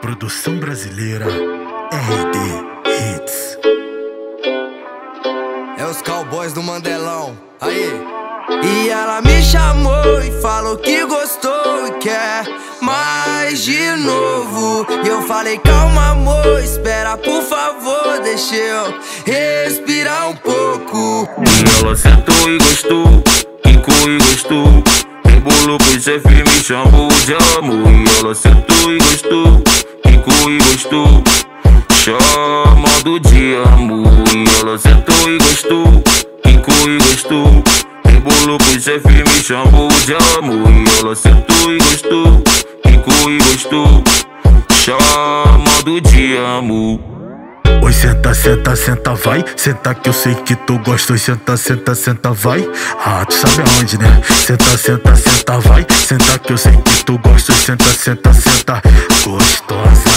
Produção brasileira RD Hits. É os cowboys do Mandelão. Aí. E ela me chamou e falou que gostou e quer mais de novo. E eu falei, calma, amor, espera, por favor, deixa eu respirar um pouco. E ela sentou e gostou, quicou e gostou. Rebolou pro chefe, me chamou de amor. E ela sentou e gostou, quicou e gostou. Chamado de amor. E ela sentou e gostou, quicou e gostou. Rebolou pro chefe, me chamou de amor. E ela sentou e gostou, quicou e gostou. Chamado de amor. Oi, senta, senta, senta, vai. Senta que eu sei que tu gosta. Oi, senta, senta, senta, vai. Ah, tu sabe aonde, né? Senta, senta, senta, vai. Senta que eu sei que tu gosta. Oi, senta, senta, senta, gostosa.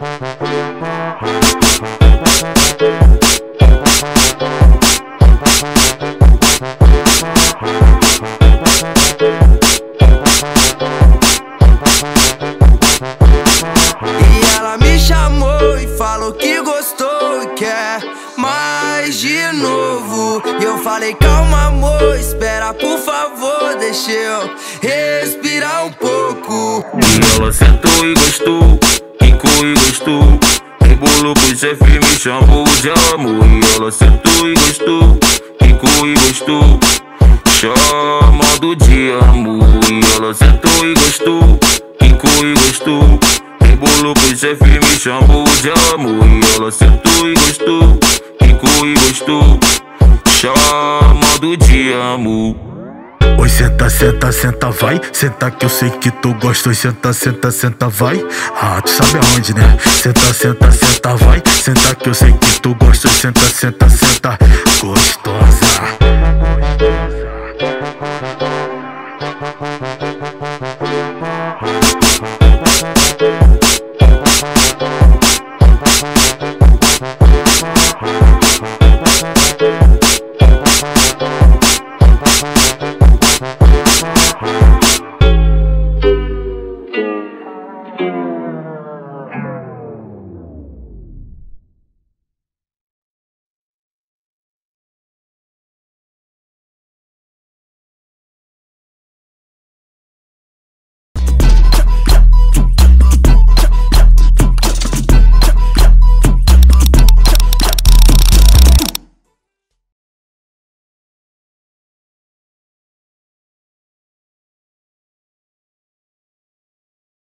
E falei, calma, amor, espera, por favor, deixa eu respirar um pouco. E ela sentou e gostou, quicou e gostou. Rebolou pro chefe, me chamou de amor. E ela sentou e gostou, quicou e gostou. Chamado de amor. E ela sentou e gostou, quicou e gostou. Rebolou pro chefe, me chamou de amor. E ela sentou e gostou, quicou e gostou quando te amo. Oi, senta, senta, senta, vai. Senta que eu sei que tu gosta. Oi, senta, senta, senta, vai. Ah, tu sabe aonde, né? Senta, senta, senta, vai. Senta que eu sei que tu gosta. Oi, senta, senta, senta. Gostosa. Gostosa.